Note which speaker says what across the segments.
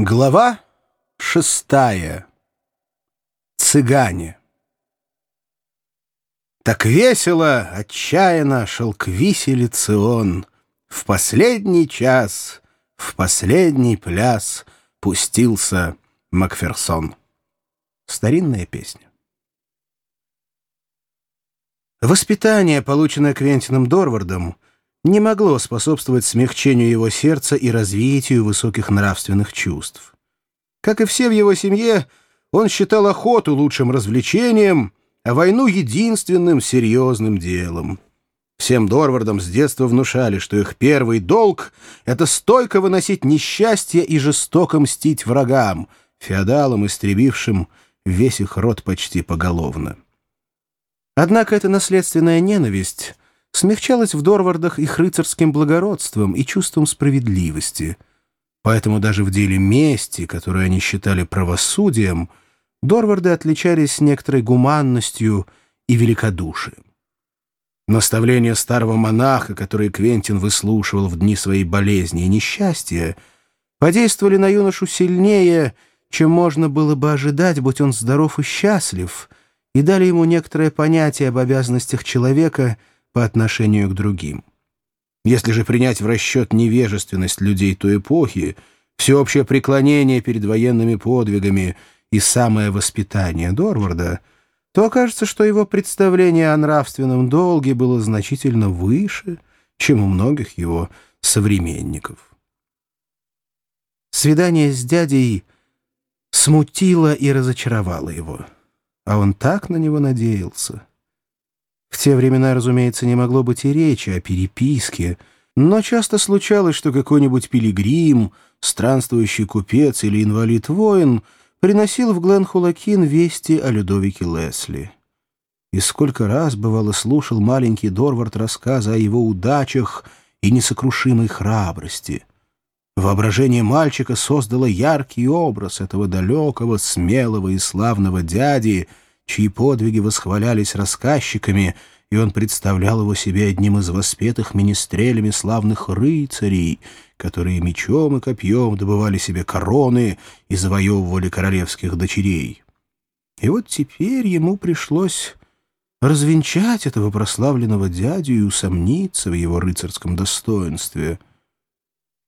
Speaker 1: Глава шестая. Цыгане. Так весело, отчаянно шел к виселице он. В последний час, в последний пляс пустился Макферсон. Старинная песня. Воспитание, полученное Квентином Дорвардом, не могло способствовать смягчению его сердца и развитию высоких нравственных чувств. Как и все в его семье, он считал охоту лучшим развлечением, а войну — единственным серьезным делом. Всем Дорвардам с детства внушали, что их первый долг — это стойко выносить несчастье и жестоко мстить врагам, феодалам, истребившим весь их род почти поголовно. Однако эта наследственная ненависть смягчалась в Дорвардах их рыцарским благородством и чувством справедливости. Поэтому даже в деле мести, которую они считали правосудием, Дорварды отличались некоторой гуманностью и великодушием. Наставления старого монаха, которые Квентин выслушивал в дни своей болезни и несчастья, подействовали на юношу сильнее, чем можно было бы ожидать, будь он здоров и счастлив, и дали ему некоторое понятие об обязанностях человека — по отношению к другим. Если же принять в расчет невежественность людей той эпохи, всеобщее преклонение перед военными подвигами и самое воспитание Дорварда, то окажется, что его представление о нравственном долге было значительно выше, чем у многих его современников. Свидание с дядей смутило и разочаровало его, а он так на него надеялся. В те времена, разумеется, не могло быть и речи о переписке, но часто случалось, что какой-нибудь пилигрим, странствующий купец или инвалид-воин приносил в Гленхулакин вести о Людовике Лесли. И сколько раз, бывало, слушал маленький Дорвард рассказы о его удачах и несокрушимой храбрости. Воображение мальчика создало яркий образ этого далекого, смелого и славного дяди — чьи подвиги восхвалялись рассказчиками, и он представлял его себе одним из воспетых министрелями славных рыцарей, которые мечом и копьем добывали себе короны и завоевывали королевских дочерей. И вот теперь ему пришлось развенчать этого прославленного дядю и усомниться в его рыцарском достоинстве.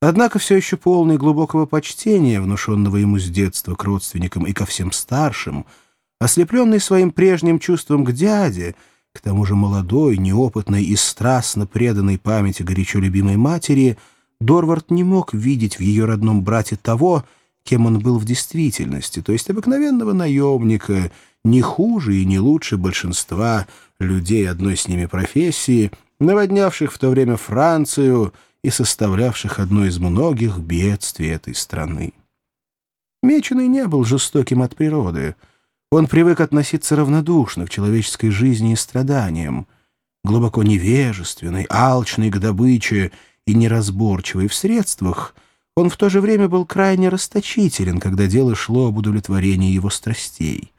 Speaker 1: Однако все еще полный глубокого почтения, внушенного ему с детства к родственникам и ко всем старшим — Ослепленный своим прежним чувством к дяде, к тому же молодой, неопытной и страстно преданной памяти горячо любимой матери, Дорвард не мог видеть в ее родном брате того, кем он был в действительности, то есть обыкновенного наемника, не хуже и не лучше большинства людей одной с ними профессии, наводнявших в то время Францию и составлявших одно из многих бедствий этой страны. Меченый не был жестоким от природы — он привык относиться равнодушно к человеческой жизни и страданиям, глубоко невежественный, алчный к добыче и неразборчивый в средствах, он в то же время был крайне расточителен, когда дело шло об удовлетворении его страстей.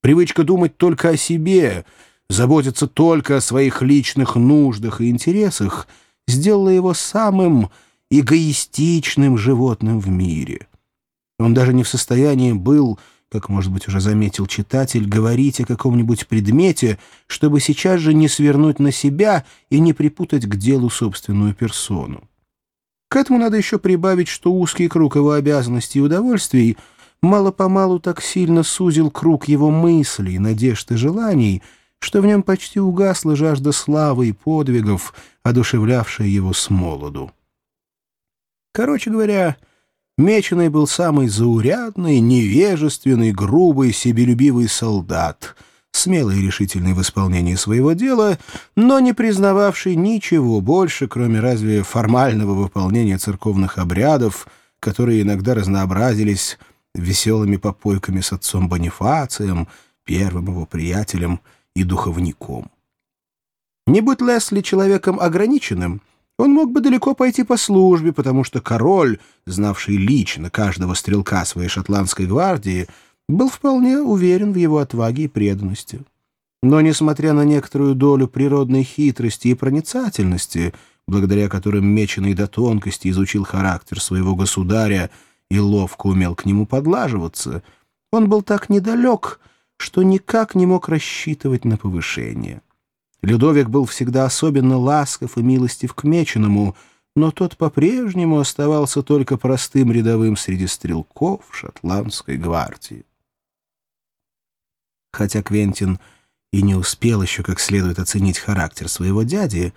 Speaker 1: Привычка думать только о себе, заботиться только о своих личных нуждах и интересах сделала его самым эгоистичным животным в мире. Он даже не в состоянии был как, может быть, уже заметил читатель, говорить о каком-нибудь предмете, чтобы сейчас же не свернуть на себя и не припутать к делу собственную персону. К этому надо еще прибавить, что узкий круг его обязанностей и удовольствий мало-помалу так сильно сузил круг его мыслей, надежд и желаний, что в нем почти угасла жажда славы и подвигов, одушевлявшая его с молоду. Короче говоря, Меченый был самый заурядный, невежественный, грубый, себелюбивый солдат, смелый и решительный в исполнении своего дела, но не признававший ничего больше, кроме разве формального выполнения церковных обрядов, которые иногда разнообразились веселыми попойками с отцом Бонифацием, первым его приятелем и духовником. Не будь Лесли человеком ограниченным — он мог бы далеко пойти по службе, потому что король, знавший лично каждого стрелка своей шотландской гвардии, был вполне уверен в его отваге и преданности. Но, несмотря на некоторую долю природной хитрости и проницательности, благодаря которым Меченый до тонкости изучил характер своего государя и ловко умел к нему подлаживаться, он был так недалек, что никак не мог рассчитывать на повышение. Людовик был всегда особенно ласков и милостив к Меченому, но тот по-прежнему оставался только простым рядовым среди стрелков шотландской гвардии. Хотя Квентин и не успел еще как следует оценить характер своего дяди,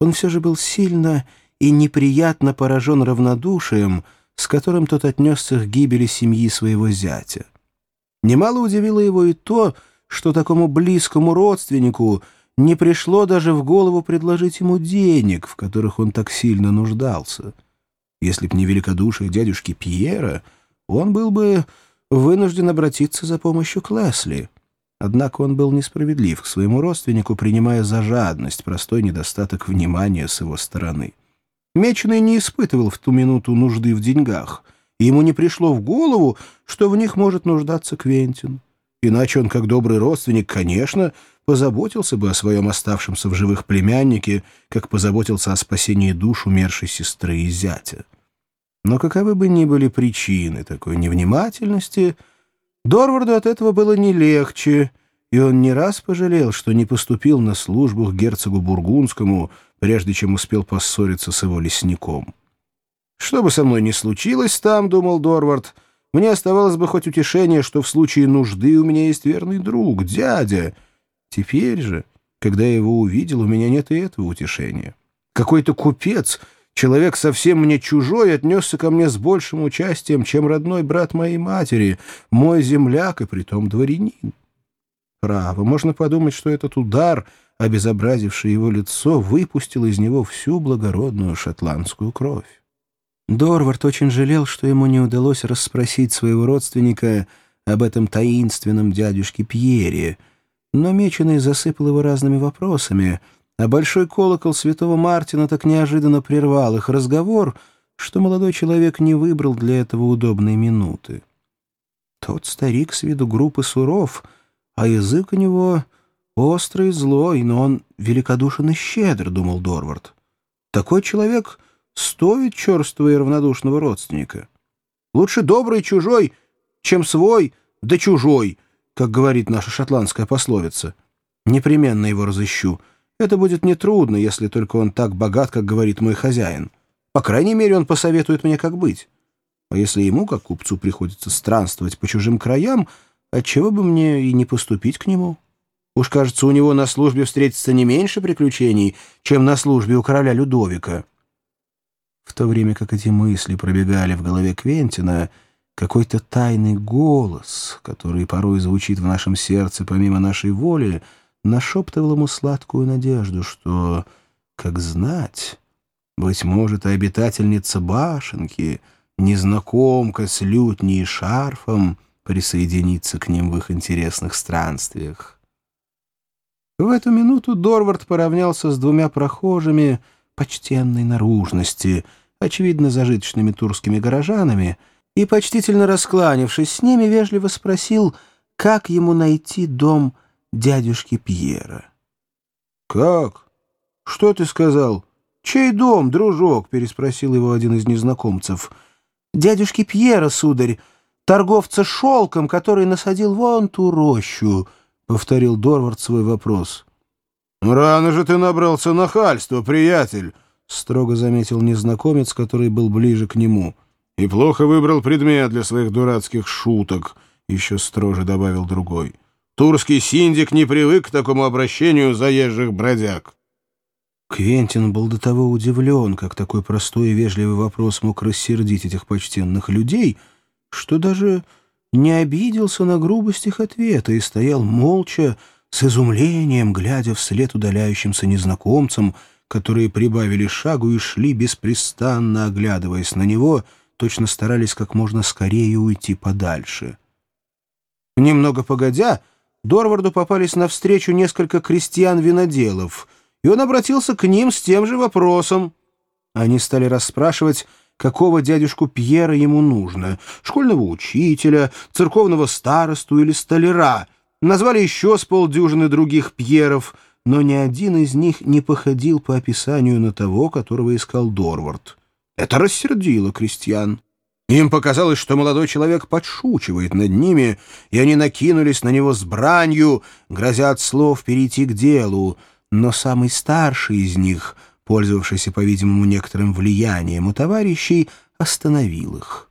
Speaker 1: он все же был сильно и неприятно поражен равнодушием, с которым тот отнесся к гибели семьи своего зятя. Немало удивило его и то, что такому близкому родственнику не пришло даже в голову предложить ему денег, в которых он так сильно нуждался. Если б не великодушие дядюшки Пьера, он был бы вынужден обратиться за помощью к Лесли. Однако он был несправедлив к своему родственнику, принимая за жадность простой недостаток внимания с его стороны. Меченый не испытывал в ту минуту нужды в деньгах, и ему не пришло в голову, что в них может нуждаться Квентин. Иначе он, как добрый родственник, конечно, позаботился бы о своем оставшемся в живых племяннике, как позаботился о спасении душ умершей сестры и зятя. Но каковы бы ни были причины такой невнимательности, Дорварду от этого было не легче, и он не раз пожалел, что не поступил на службу к герцогу Бургундскому, прежде чем успел поссориться с его лесником. «Что бы со мной ни случилось там, — думал Дорвард, — мне оставалось бы хоть утешение, что в случае нужды у меня есть верный друг, дядя. Теперь же, когда я его увидел, у меня нет и этого утешения. Какой-то купец, человек совсем мне чужой, отнесся ко мне с большим участием, чем родной брат моей матери, мой земляк и притом дворянин. Право, можно подумать, что этот удар — обезобразивший его лицо, выпустил из него всю благородную шотландскую кровь. Дорвард очень жалел, что ему не удалось расспросить своего родственника об этом таинственном дядюшке Пьере, но Меченый засыпал его разными вопросами, а большой колокол святого Мартина так неожиданно прервал их разговор, что молодой человек не выбрал для этого удобной минуты. Тот старик с виду группы суров, а язык у него Острый и злой, но он великодушен и щедр, — думал Дорвард. Такой человек стоит черствого и равнодушного родственника. Лучше добрый чужой, чем свой, да чужой, как говорит наша шотландская пословица. Непременно его разыщу. Это будет нетрудно, если только он так богат, как говорит мой хозяин. По крайней мере, он посоветует мне, как быть. А если ему, как купцу, приходится странствовать по чужим краям, отчего бы мне и не поступить к нему?» Уж, кажется, у него на службе встретится не меньше приключений, чем на службе у короля Людовика. В то время как эти мысли пробегали в голове Квентина, какой-то тайный голос, который порой звучит в нашем сердце помимо нашей воли, нашептывал ему сладкую надежду, что, как знать, быть может, и обитательница башенки, незнакомка с лютней и шарфом, присоединится к ним в их интересных странствиях. В эту минуту Дорвард поравнялся с двумя прохожими почтенной наружности, очевидно зажиточными турскими горожанами, и, почтительно раскланившись с ними, вежливо спросил, как ему найти дом дядюшки Пьера. «Как? Что ты сказал? Чей дом, дружок?» — переспросил его один из незнакомцев. «Дядюшки Пьера, сударь, торговца шелком, который насадил вон ту рощу». — повторил Дорвард свой вопрос. «Рано же ты набрался нахальства, приятель!» — строго заметил незнакомец, который был ближе к нему. «И плохо выбрал предмет для своих дурацких шуток», — еще строже добавил другой. «Турский синдик не привык к такому обращению заезжих бродяг». Квентин был до того удивлен, как такой простой и вежливый вопрос мог рассердить этих почтенных людей, что даже не обиделся на грубость их ответа и стоял молча, с изумлением, глядя вслед удаляющимся незнакомцам, которые прибавили шагу и шли беспрестанно, оглядываясь на него, точно старались как можно скорее уйти подальше. Немного погодя, Дорварду попались навстречу несколько крестьян-виноделов, и он обратился к ним с тем же вопросом. Они стали расспрашивать, какого дядюшку Пьера ему нужно — школьного учителя, церковного старосту или столяра. Назвали еще с полдюжины других Пьеров, но ни один из них не походил по описанию на того, которого искал Дорвард. Это рассердило крестьян. Им показалось, что молодой человек подшучивает над ними, и они накинулись на него с бранью, грозя от слов перейти к делу. Но самый старший из них, пользовавшийся, по-видимому, некоторым влиянием у товарищей, остановил их.